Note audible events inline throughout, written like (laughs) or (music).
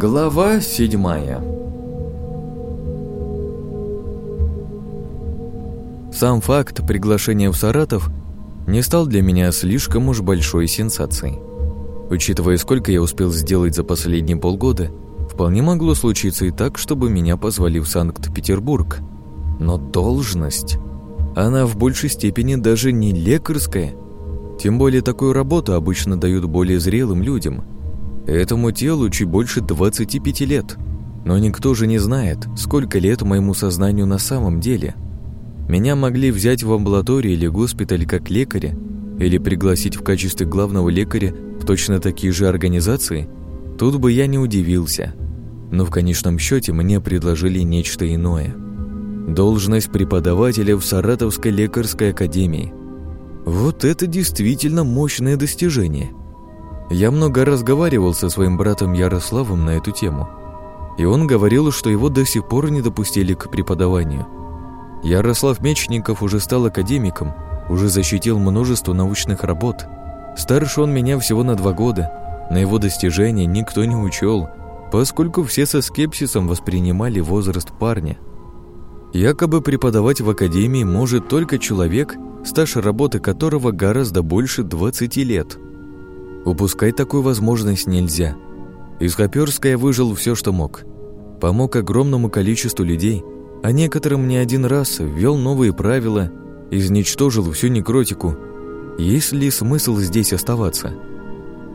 Глава седьмая Сам факт приглашения в Саратов не стал для меня слишком уж большой сенсацией. Учитывая, сколько я успел сделать за последние полгода, вполне могло случиться и так, чтобы меня позвали в Санкт-Петербург. Но должность... Она в большей степени даже не лекарская. Тем более такую работу обычно дают более зрелым людям – Этому телу чуть больше 25 лет. Но никто же не знает, сколько лет моему сознанию на самом деле. Меня могли взять в амбулаторию или госпиталь как лекаря, или пригласить в качестве главного лекаря в точно такие же организации. Тут бы я не удивился. Но в конечном счете мне предложили нечто иное. Должность преподавателя в Саратовской лекарской академии. Вот это действительно мощное достижение – я много разговаривал со своим братом Ярославом на эту тему, и он говорил, что его до сих пор не допустили к преподаванию. Ярослав Мечников уже стал академиком, уже защитил множество научных работ. Старше он меня всего на два года. На его достижения никто не учел, поскольку все со скепсисом воспринимали возраст парня. Якобы преподавать в академии может только человек, стаж работы которого гораздо больше 20 лет – Упускать такую возможность нельзя. Из Хоперска я выжил все, что мог. Помог огромному количеству людей, а некоторым не один раз ввел новые правила, изничтожил всю некротику. Есть ли смысл здесь оставаться?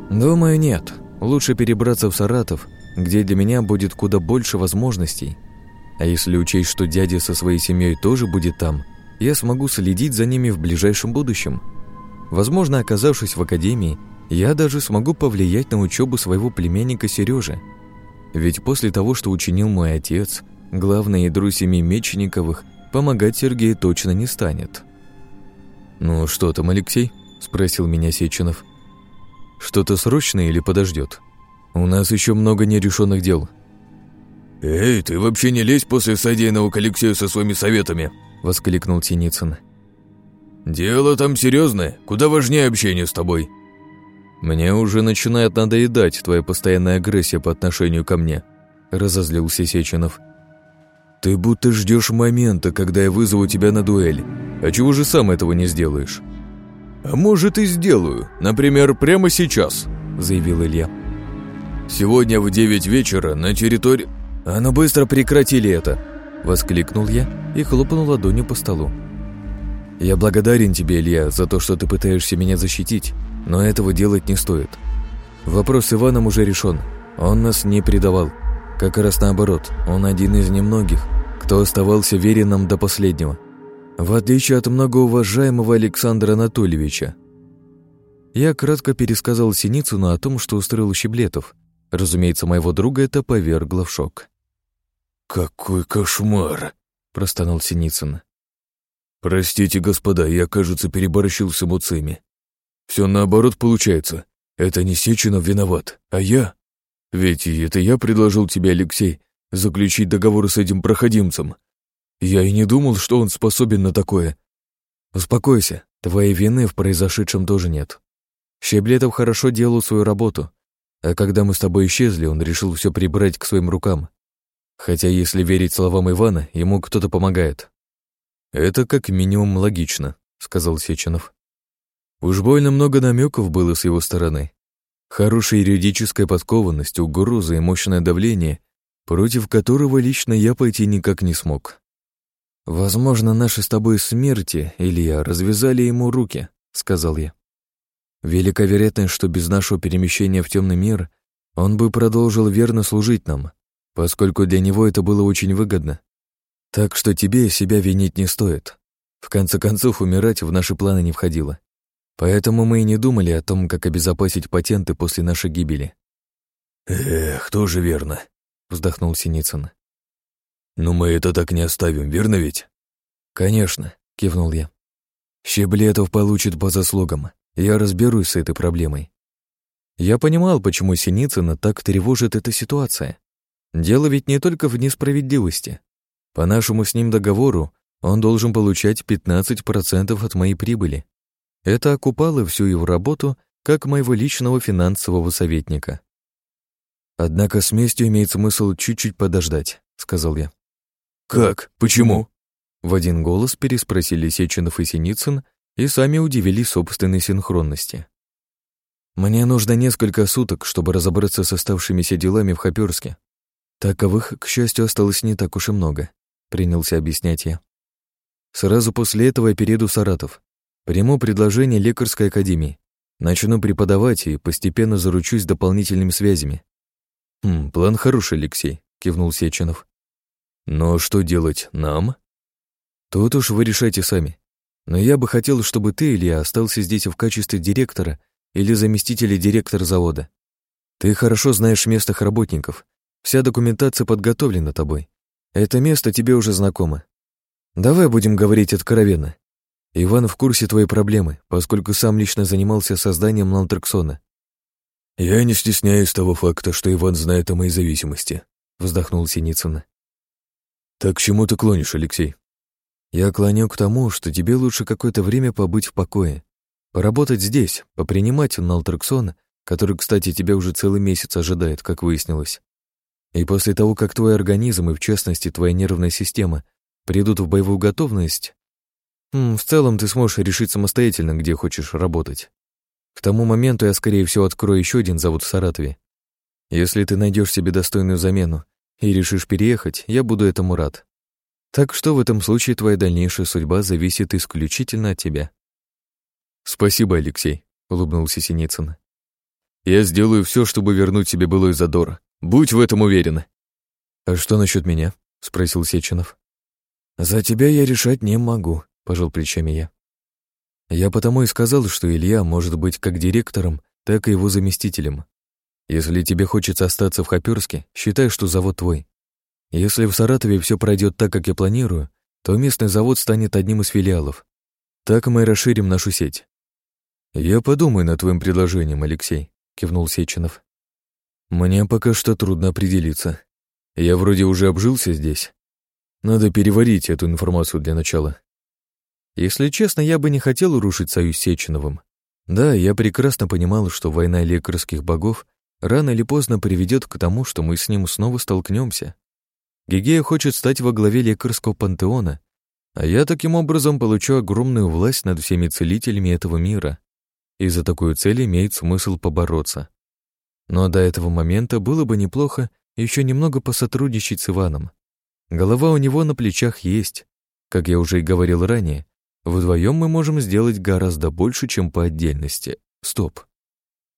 Думаю, нет. Лучше перебраться в Саратов, где для меня будет куда больше возможностей. А если учесть, что дядя со своей семьей тоже будет там, я смогу следить за ними в ближайшем будущем. Возможно, оказавшись в академии, я даже смогу повлиять на учебу своего племянника Сережи. Ведь после того, что учинил мой отец, главное ядру семьи Мечниковых помогать Сергею точно не станет. «Ну что там, Алексей?» – спросил меня Сеченов. «Что-то срочное или подождет? У нас еще много нерешенных дел». «Эй, ты вообще не лезь после содеянного к Алексею со своими советами!» – воскликнул Синицын. «Дело там серьезное, куда важнее общение с тобой. «Мне уже начинает надоедать твоя постоянная агрессия по отношению ко мне», — разозлился Сеченов. «Ты будто ждешь момента, когда я вызову тебя на дуэль. А чего же сам этого не сделаешь?» «А может и сделаю, например, прямо сейчас», — заявил Илья. «Сегодня в девять вечера на территории...» «А ну быстро прекратили это!» — воскликнул я и хлопнул ладонью по столу. «Я благодарен тебе, Илья, за то, что ты пытаешься меня защитить, но этого делать не стоит. Вопрос с Иваном уже решен. Он нас не предавал. Как раз наоборот, он один из немногих, кто оставался верен нам до последнего. В отличие от многоуважаемого Александра Анатольевича. Я кратко пересказал Синицыну о том, что устроил Щеблетов. Разумеется, моего друга это повергло в шок. «Какой кошмар!» – простонал Синицын. «Простите, господа, я, кажется, переборщил с эмоциями. Все наоборот получается. Это не Сеченов виноват, а я. Ведь это я предложил тебе, Алексей, заключить договор с этим проходимцем. Я и не думал, что он способен на такое. Успокойся, твоей вины в произошедшем тоже нет. Щеблетов хорошо делал свою работу, а когда мы с тобой исчезли, он решил все прибрать к своим рукам. Хотя, если верить словам Ивана, ему кто-то помогает. Это как минимум логично, сказал Сеченов. Уж больно много намеков было с его стороны. Хорошая юридическая подкованность, угроза и мощное давление, против которого лично я пойти никак не смог. «Возможно, наши с тобой смерти, Илья, развязали ему руки», — сказал я. «Велика вероятность, что без нашего перемещения в темный мир он бы продолжил верно служить нам, поскольку для него это было очень выгодно. Так что тебе себя винить не стоит. В конце концов, умирать в наши планы не входило. Поэтому мы и не думали о том, как обезопасить патенты после нашей гибели. «Эх, тоже верно», — вздохнул Синицын. «Но мы это так не оставим, верно ведь?» «Конечно», — кивнул я. «Щеблетов получит по заслугам. Я разберусь с этой проблемой». Я понимал, почему Синицына так тревожит эта ситуация. Дело ведь не только в несправедливости. По нашему с ним договору он должен получать 15% от моей прибыли. Это окупало всю его работу как моего личного финансового советника. Однако с местью имеет смысл чуть-чуть подождать, сказал я. Как? Почему? В один голос переспросили Сеченов и Синицын и сами удивились собственной синхронности. Мне нужно несколько суток, чтобы разобраться с оставшимися делами в Хоперске. Таковых, к счастью, осталось не так уж и много, принялся объяснять я. Сразу после этого я перееду в Саратов. Приму предложение лекарской академии. Начну преподавать и постепенно заручусь дополнительными связями. «Хм, план хороший, Алексей», — кивнул Сеченов. «Но что делать нам?» «Тут уж вы решайте сами. Но я бы хотел, чтобы ты, Илья, остался здесь в качестве директора или заместителя директора завода. Ты хорошо знаешь местных работников. Вся документация подготовлена тобой. Это место тебе уже знакомо. Давай будем говорить откровенно. Иван в курсе твоей проблемы, поскольку сам лично занимался созданием нантрексона. «Я не стесняюсь того факта, что Иван знает о моей зависимости», — вздохнул Синицын. «Так к чему ты клонишь, Алексей?» «Я клоню к тому, что тебе лучше какое-то время побыть в покое. Поработать здесь, попринимать налтрексон, который, кстати, тебя уже целый месяц ожидает, как выяснилось. И после того, как твой организм и, в частности, твоя нервная система придут в боевую готовность, в целом ты сможешь решить самостоятельно, где хочешь работать. К тому моменту я, скорее всего, открою еще один завод в Саратове. Если ты найдешь себе достойную замену и решишь переехать, я буду этому рад. Так что в этом случае твоя дальнейшая судьба зависит исключительно от тебя. «Спасибо, Алексей», — улыбнулся Синицын. «Я сделаю все, чтобы вернуть себе былой задор. Будь в этом уверен». «А что насчет меня?» — спросил Сеченов. «За тебя я решать не могу», — пожал плечами я. Я потому и сказал, что Илья может быть как директором, так и его заместителем. Если тебе хочется остаться в Хоперске, считай, что завод твой. Если в Саратове все пройдет так, как я планирую, то местный завод станет одним из филиалов. Так мы расширим нашу сеть. «Я подумаю над твоим предложением, Алексей», — кивнул Сеченов. «Мне пока что трудно определиться. Я вроде уже обжился здесь. Надо переварить эту информацию для начала». Если честно, я бы не хотел рушить союз Сеченовым. Да, я прекрасно понимал, что война лекарских богов рано или поздно приведет к тому, что мы с ним снова столкнемся. Гигея хочет стать во главе лекарского пантеона, а я таким образом получу огромную власть над всеми целителями этого мира и за такую цель имеет смысл побороться. Но до этого момента было бы неплохо еще немного посотрудничать с Иваном. Голова у него на плечах есть. Как я уже и говорил ранее, вдвоем мы можем сделать гораздо больше, чем по отдельности. Стоп.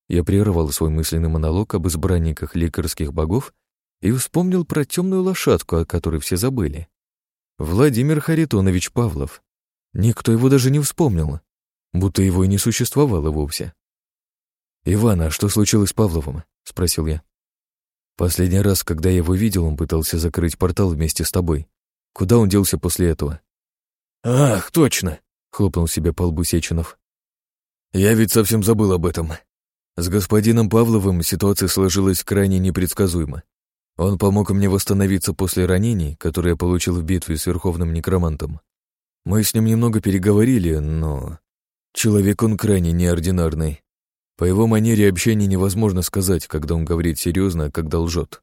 Я прервал свой мысленный монолог об избранниках лекарских богов и вспомнил про темную лошадку, о которой все забыли. Владимир Харитонович Павлов. Никто его даже не вспомнил будто его и не существовало вовсе. «Иван, а что случилось с Павловым?» — спросил я. «Последний раз, когда я его видел, он пытался закрыть портал вместе с тобой. Куда он делся после этого?» «Ах, точно!» — хлопнул себе по лбу Сеченов. «Я ведь совсем забыл об этом. С господином Павловым ситуация сложилась крайне непредсказуемо. Он помог мне восстановиться после ранений, которые я получил в битве с Верховным Некромантом. Мы с ним немного переговорили, но Человек он крайне неординарный. По его манере общения невозможно сказать, когда он говорит серьезно, а когда лжет.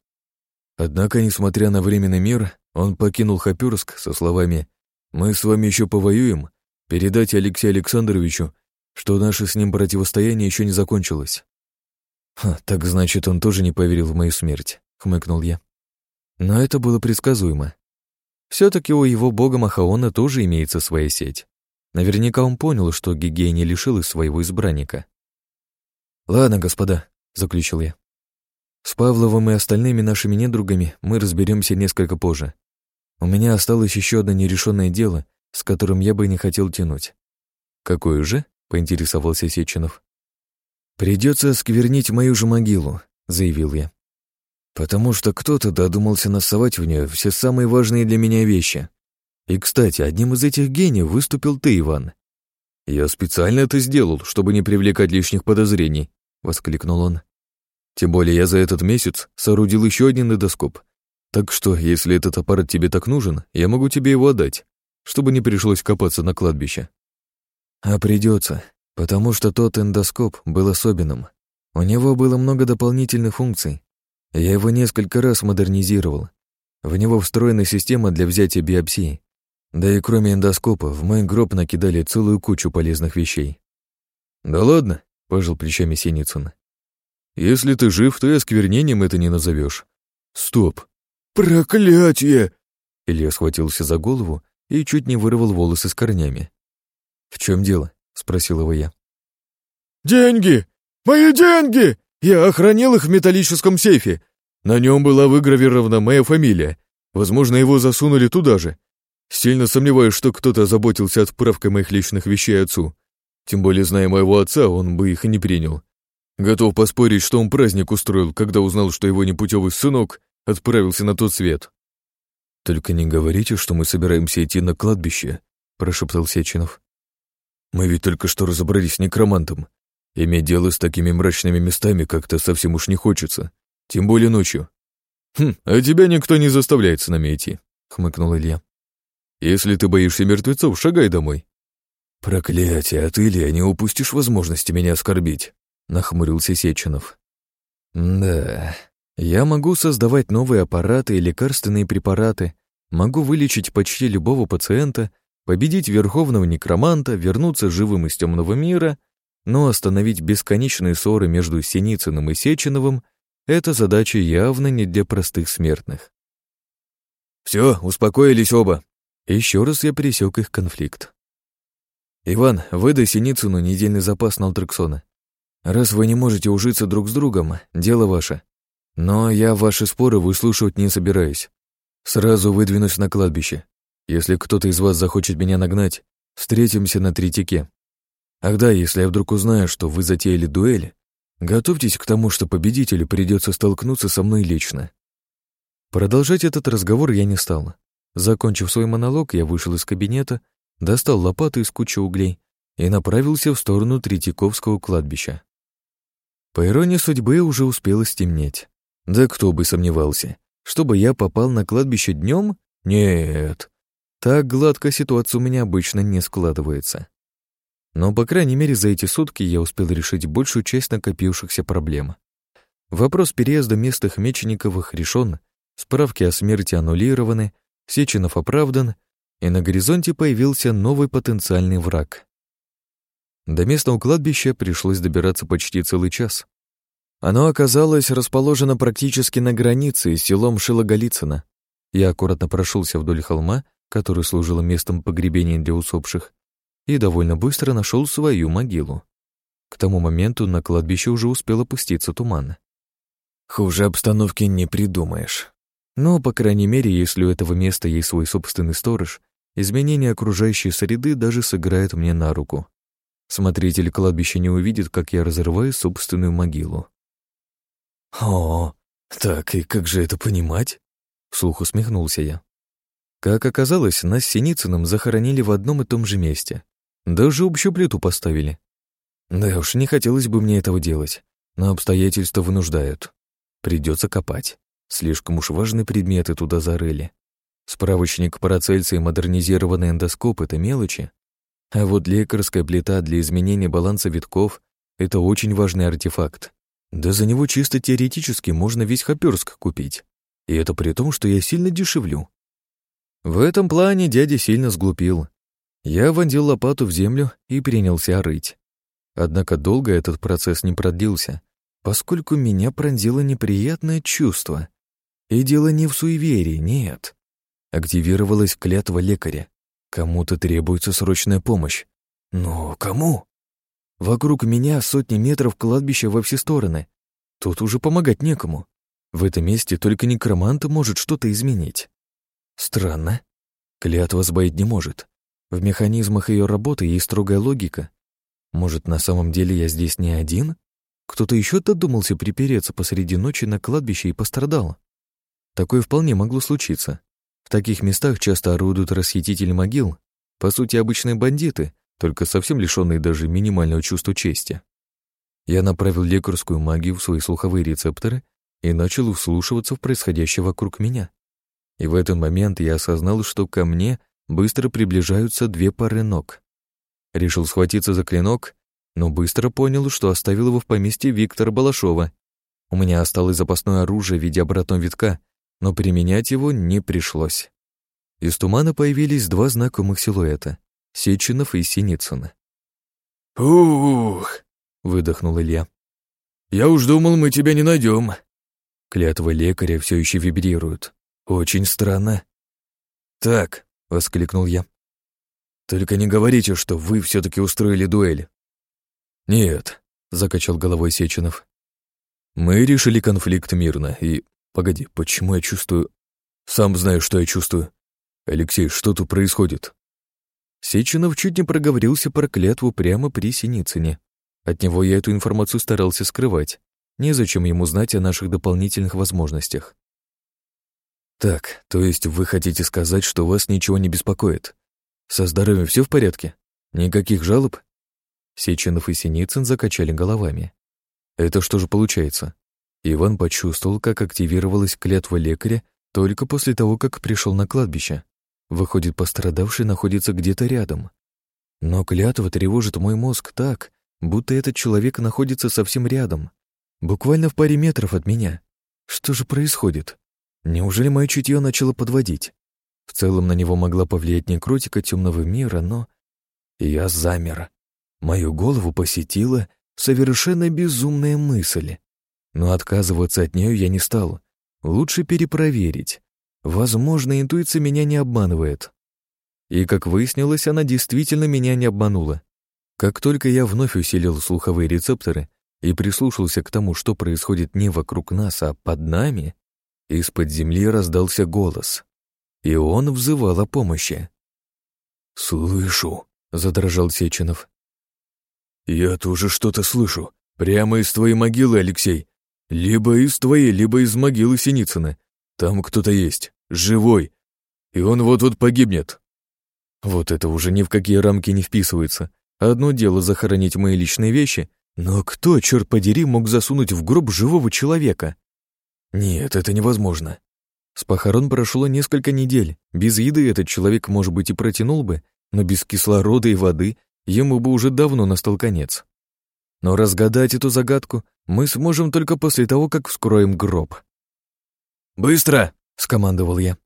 Однако, несмотря на временный мир, он покинул Хапюрск со словами «Мы с вами еще повоюем, передать Алексею Александровичу, что наше с ним противостояние еще не закончилось». «Ха, так значит, он тоже не поверил в мою смерть», — хмыкнул я. Но это было предсказуемо. все таки у его бога Махаона тоже имеется своя сеть. Наверняка он понял, что Гигей не лишил своего избранника. «Ладно, господа», — заключил я. «С Павловым и остальными нашими недругами мы разберемся несколько позже. У меня осталось еще одно нерешенное дело, с которым я бы не хотел тянуть». «Какое же?» — поинтересовался Сеченов. «Придется сквернить мою же могилу», — заявил я. «Потому что кто-то додумался насовать в нее все самые важные для меня вещи. И, кстати, одним из этих гениев выступил ты, Иван. Я специально это сделал, чтобы не привлекать лишних подозрений, воскликнул он. Тем более я за этот месяц соорудил еще один эдоскоп. Так что, если этот аппарат тебе так нужен, я могу тебе его отдать, чтобы не пришлось копаться на кладбище. А придется, потому что тот эндоскоп был особенным. У него было много дополнительных функций. Я его несколько раз модернизировал. В него встроена система для взятия биопсии. Да и кроме эндоскопа, в мой гроб накидали целую кучу полезных вещей. «Да ладно», — пожал плечами Синицын. «Если ты жив, то и осквернением это не назовешь. Стоп!» «Проклятие!» Илья схватился за голову и чуть не вырвал волосы с корнями. «В чем дело?» — спросил его я. «Деньги! Мои деньги! Я охранил их в металлическом сейфе. На нем была выгравирована моя фамилия. Возможно, его засунули туда же. Сильно сомневаюсь, что кто-то заботился отправкой моих личных вещей отцу. Тем более, зная моего отца, он бы их и не принял. Готов поспорить, что он праздник устроил, когда узнал, что его непутевый сынок отправился на тот свет. «Только не говорите, что мы собираемся идти на кладбище», — прошептал Сеченов. «Мы ведь только что разобрались с некромантом. Иметь дело с такими мрачными местами как-то совсем уж не хочется, тем более ночью». «Хм, а тебя никто не заставляет с нами идти», — хмыкнул Илья. «Если ты боишься мертвецов, шагай домой». «Проклятие, а ты, Илья, не упустишь возможности меня оскорбить», — нахмурился Сеченов. «Да, я могу создавать новые аппараты и лекарственные препараты, могу вылечить почти любого пациента, победить верховного некроманта, вернуться живым из темного мира, но остановить бесконечные ссоры между Синицыным и Сеченовым — это задача явно не для простых смертных. «Все, успокоились оба». Еще раз я пересек их конфликт. «Иван, выдай Синицыну недельный запас налтрексона. Раз вы не можете ужиться друг с другом, дело ваше. Но я ваши споры выслушивать не собираюсь. Сразу выдвинусь на кладбище. Если кто-то из вас захочет меня нагнать, встретимся на Третике. Ах да, если я вдруг узнаю, что вы затеяли дуэль, готовьтесь к тому, что победителю придется столкнуться со мной лично. Продолжать этот разговор я не стал. Закончив свой монолог, я вышел из кабинета, достал лопату из кучи углей и направился в сторону Третьяковского кладбища. По иронии судьбы уже успело стемнеть. Да кто бы сомневался. Чтобы я попал на кладбище днем? Нет. Так гладко ситуация у меня обычно не складывается. Но, по крайней мере, за эти сутки я успел решить большую часть накопившихся проблем. Вопрос переезда местных Мечениковых решен, справки о смерти аннулированы, Сеченов оправдан, и на горизонте появился новый потенциальный враг. До местного кладбища пришлось добираться почти целый час. Оно оказалось расположено практически на границе с селом Шилоголицыно. Я аккуратно прошелся вдоль холма, который служил местом погребения для усопших, и довольно быстро нашел свою могилу. К тому моменту на кладбище уже успел опуститься туман. Хуже обстановки не придумаешь. Но, по крайней мере, если у этого места есть свой собственный сторож, изменение окружающей среды даже сыграет мне на руку. Смотритель кладбища не увидит, как я разрываю собственную могилу. «О, так и как же это понимать?» — вслух усмехнулся я. Как оказалось, нас с Синицыным захоронили в одном и том же месте. Даже общую плиту поставили. Да уж, не хотелось бы мне этого делать, но обстоятельства вынуждают. Придется копать. Слишком уж важные предметы туда зарыли. Справочник Парацельса и модернизированный эндоскоп — это мелочи. А вот лекарская плита для изменения баланса витков — это очень важный артефакт. Да за него чисто теоретически можно весь Хоперск купить. И это при том, что я сильно дешевлю. В этом плане дядя сильно сглупил. Я вонзил лопату в землю и принялся рыть. Однако долго этот процесс не продлился, поскольку меня пронзило неприятное чувство. И дело не в суеверии, нет. Активировалась клятва лекаря. Кому-то требуется срочная помощь. Но кому? Вокруг меня сотни метров кладбища во все стороны. Тут уже помогать некому. В этом месте только некромант может что-то изменить. Странно. Клятва сбоить не может. В механизмах ее работы есть строгая логика. Может, на самом деле я здесь не один? Кто-то еще додумался припереться посреди ночи на кладбище и пострадал. Такое вполне могло случиться. В таких местах часто орудуют расхитители могил, по сути, обычные бандиты, только совсем лишенный даже минимального чувства чести. Я направил лекарскую магию в свои слуховые рецепторы и начал вслушиваться в происходящее вокруг меня. И в этот момент я осознал, что ко мне быстро приближаются две пары ног. Решил схватиться за клинок, но быстро понял, что оставил его в поместье Виктора Балашова. У меня осталось запасное оружие в виде обратного витка, но применять его не пришлось. Из тумана появились два знакомых силуэта — Сеченов и Синицын. «Ух!» — выдохнул Илья. «Я уж думал, мы тебя не найдем. Клятвы лекаря все еще вибрируют. Очень странно. «Так», — воскликнул я. «Только не говорите, что вы все таки устроили дуэль». «Нет», — закачал головой Сеченов. «Мы решили конфликт мирно, и... Погоди, почему я чувствую... Сам знаю, что я чувствую. Алексей, что тут происходит?» Сеченов чуть не проговорился про клятву прямо при Синицыне. От него я эту информацию старался скрывать. Незачем ему знать о наших дополнительных возможностях. «Так, то есть вы хотите сказать, что вас ничего не беспокоит? Со здоровьем все в порядке? Никаких жалоб?» Сеченов и Синицын закачали головами. «Это что же получается?» Иван почувствовал, как активировалась клятва лекаря только после того, как пришел на кладбище. Выходит, пострадавший находится где-то рядом. Но клятва тревожит мой мозг так, будто этот человек находится совсем рядом, буквально в паре метров от меня. Что же происходит? Неужели мое чутье начало подводить? В целом на него могла повлиять некротика темного мира, но... Я замер. Мою голову посетила совершенно безумная мысль. Но отказываться от нее я не стал. Лучше перепроверить. Возможно, интуиция меня не обманывает. И, как выяснилось, она действительно меня не обманула. Как только я вновь усилил слуховые рецепторы и прислушался к тому, что происходит не вокруг нас, а под нами, из-под земли раздался голос, и он взывал о помощи. «Слышу», — задрожал Сеченов. «Я тоже что-то слышу. Прямо из твоей могилы, Алексей. Либо из твоей, либо из могилы Синицына. Там кто-то есть, живой, и он вот-вот погибнет». Вот это уже ни в какие рамки не вписывается. Одно дело захоронить мои личные вещи, но кто, черт подери, мог засунуть в гроб живого человека? Нет, это невозможно. С похорон прошло несколько недель. Без еды этот человек, может быть, и протянул бы, но без кислорода и воды ему бы уже давно настал конец. Но разгадать эту загадку мы сможем только после того, как вскроем гроб. «Быстро!» — скомандовал я.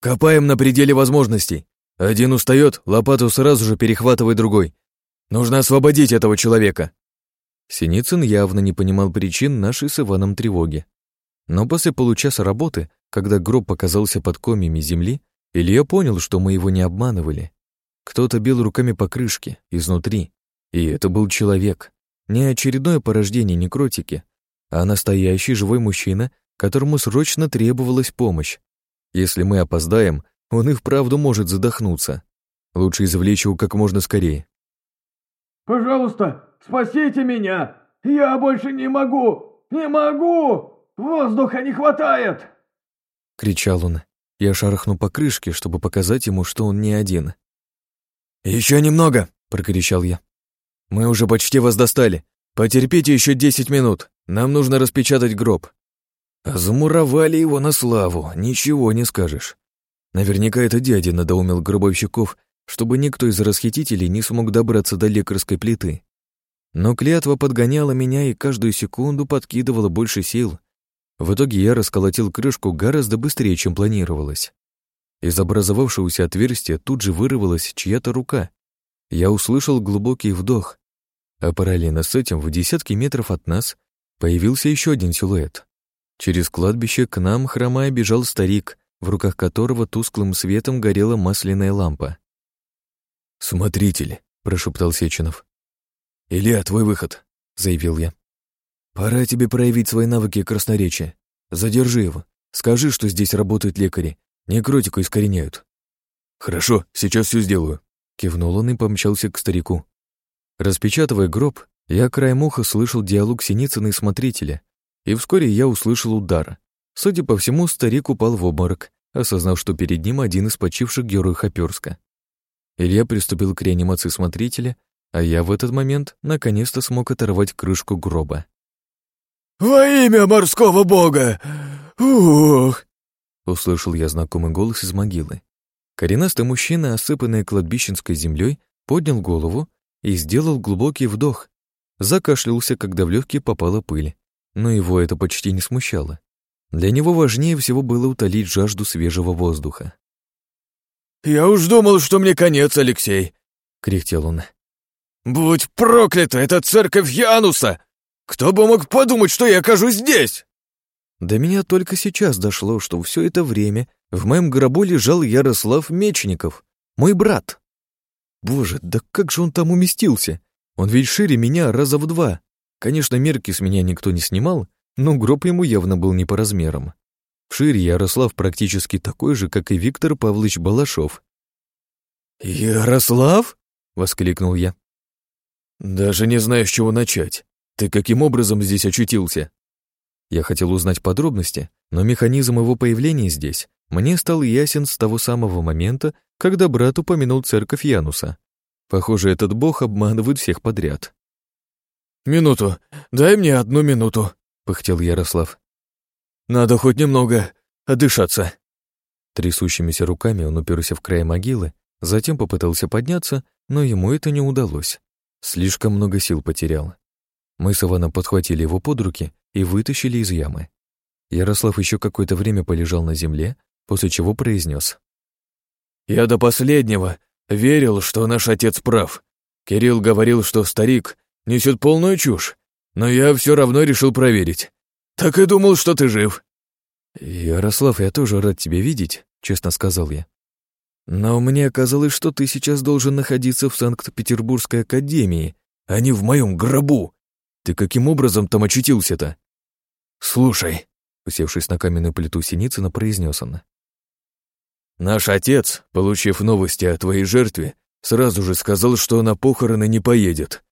«Копаем на пределе возможностей. Один устает, лопату сразу же перехватывает другой. Нужно освободить этого человека». Синицын явно не понимал причин нашей с Иваном тревоги. Но после получаса работы, когда гроб показался под комьями земли, Илья понял, что мы его не обманывали. Кто-то бил руками по крышке, изнутри, и это был человек. Не очередное порождение некротики, а настоящий живой мужчина, которому срочно требовалась помощь. Если мы опоздаем, он и вправду может задохнуться. Лучше извлечь его как можно скорее. «Пожалуйста, спасите меня! Я больше не могу! Не могу!» «Воздуха не хватает!» — кричал он. Я шарахну по крышке, чтобы показать ему, что он не один. «Еще немного!» — прокричал я. «Мы уже почти вас достали. Потерпите еще десять минут. Нам нужно распечатать гроб». Замуровали его на славу, ничего не скажешь. Наверняка это дядя надоумил гробовщиков, чтобы никто из расхитителей не смог добраться до лекарской плиты. Но клятва подгоняла меня и каждую секунду подкидывала больше сил. В итоге я расколотил крышку гораздо быстрее, чем планировалось. Из образовавшегося отверстия тут же вырвалась чья-то рука. Я услышал глубокий вдох, а параллельно с этим в десятки метров от нас появился еще один силуэт. Через кладбище к нам, хромая, бежал старик, в руках которого тусклым светом горела масляная лампа. «Смотритель», — прошептал Сеченов. «Илья, твой выход», — заявил я. «Пора тебе проявить свои навыки красноречия. Задержи его. Скажи, что здесь работают лекари. Некротику искореняют». «Хорошо, сейчас все сделаю», — кивнул он и помчался к старику. Распечатывая гроб, я краем уха слышал диалог Синицына и Смотрителя, и вскоре я услышал удар. Судя по всему, старик упал в обморок, осознав, что перед ним один из почивших героев Хоперска. Илья приступил к реанимации Смотрителя, а я в этот момент наконец-то смог оторвать крышку гроба. «Во имя морского бога! Ух!» Услышал я знакомый голос из могилы. Коренастый мужчина, осыпанный кладбищенской землей, поднял голову и сделал глубокий вдох. Закашлялся, когда в легкие попала пыль. Но его это почти не смущало. Для него важнее всего было утолить жажду свежего воздуха. «Я уж думал, что мне конец, Алексей!» — кряхтел он. «Будь проклята, это церковь Януса! Кто бы мог подумать, что я окажусь здесь?» До меня только сейчас дошло, что все это время в моем гробу лежал Ярослав Мечников, мой брат. Боже, да как же он там уместился? Он ведь шире меня раза в два. Конечно, мерки с меня никто не снимал, но гроб ему явно был не по размерам. Шире Ярослав практически такой же, как и Виктор Павлович Балашов. «Ярослав?» — воскликнул я. «Даже не знаю, с чего начать. Ты каким образом здесь очутился?» Я хотел узнать подробности, но механизм его появления здесь мне стал ясен с того самого момента, когда брат упомянул церковь Януса. Похоже, этот бог обманывает всех подряд. «Минуту, дай мне одну минуту», — пыхтел Ярослав. «Надо хоть немного отдышаться». Трясущимися руками он уперся в край могилы, затем попытался подняться, но ему это не удалось. Слишком много сил потерял. Мы с Иваном подхватили его под руки и вытащили из ямы. Ярослав еще какое-то время полежал на земле, после чего произнес: «Я до последнего верил, что наш отец прав. Кирилл говорил, что старик несет полную чушь, но я все равно решил проверить. Так и думал, что ты жив». «Ярослав, я тоже рад тебя видеть», — честно сказал я. «Но мне казалось, что ты сейчас должен находиться в Санкт-Петербургской академии, а не в моем гробу. Ты каким образом там очутился-то?» «Слушай», — усевшись на каменную плиту Синицына, произнес он. «Наш отец, получив новости о твоей жертве, сразу же сказал, что на похороны не поедет.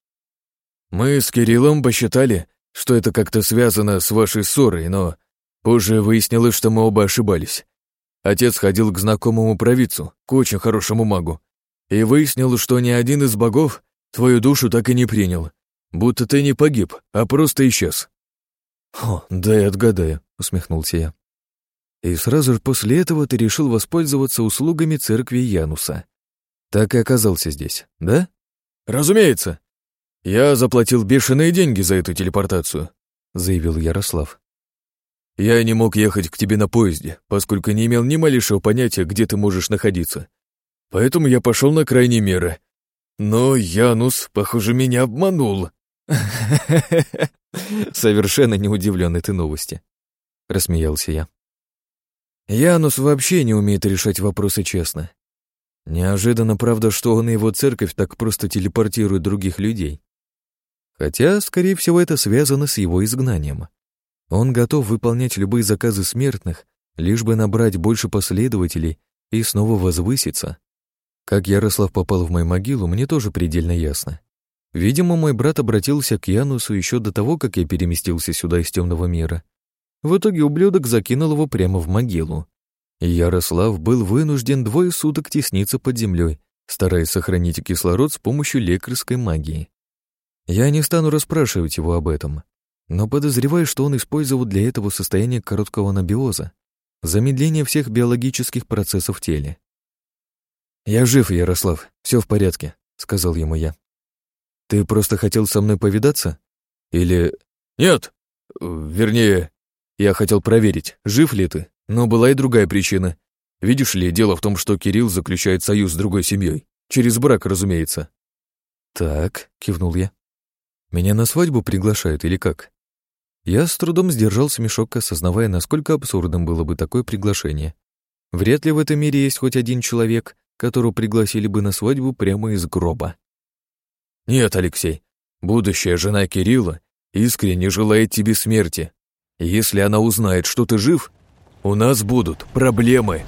Мы с Кириллом посчитали, что это как-то связано с вашей ссорой, но позже выяснилось, что мы оба ошибались. Отец ходил к знакомому провидцу, к очень хорошему магу, и выяснил, что ни один из богов твою душу так и не принял, будто ты не погиб, а просто исчез. «О, дай отгадаю», — усмехнулся я. «И сразу же после этого ты решил воспользоваться услугами церкви Януса. Так и оказался здесь, да?» «Разумеется. Я заплатил бешеные деньги за эту телепортацию», — заявил Ярослав. «Я не мог ехать к тебе на поезде, поскольку не имел ни малейшего понятия, где ты можешь находиться. Поэтому я пошел на крайние меры. Но Янус, похоже, меня обманул». (laughs) Совершенно не удивлен этой новости. Рассмеялся я. Янус вообще не умеет решать вопросы честно. Неожиданно, правда, что он и его церковь так просто телепортируют других людей. Хотя, скорее всего, это связано с его изгнанием. Он готов выполнять любые заказы смертных, лишь бы набрать больше последователей и снова возвыситься. Как Ярослав попал в мою могилу, мне тоже предельно ясно. Видимо, мой брат обратился к Янусу еще до того, как я переместился сюда из темного мира. В итоге ублюдок закинул его прямо в могилу. И Ярослав был вынужден двое суток тесниться под землей, стараясь сохранить кислород с помощью лекарской магии. Я не стану расспрашивать его об этом, но подозреваю, что он использовал для этого состояние короткого анабиоза, замедление всех биологических процессов в теле. «Я жив, Ярослав, все в порядке», — сказал ему я. Ты просто хотел со мной повидаться? Или... Нет! Вернее, я хотел проверить, жив ли ты, но была и другая причина. Видишь ли, дело в том, что Кирилл заключает союз с другой семьей. Через брак, разумеется. Так, кивнул я. Меня на свадьбу приглашают или как? Я с трудом сдержал смешок, осознавая, насколько абсурдным было бы такое приглашение. Вряд ли в этом мире есть хоть один человек, которого пригласили бы на свадьбу прямо из гроба. Нет, Алексей, будущая жена Кирилла искренне желает тебе смерти. Если она узнает, что ты жив, у нас будут проблемы.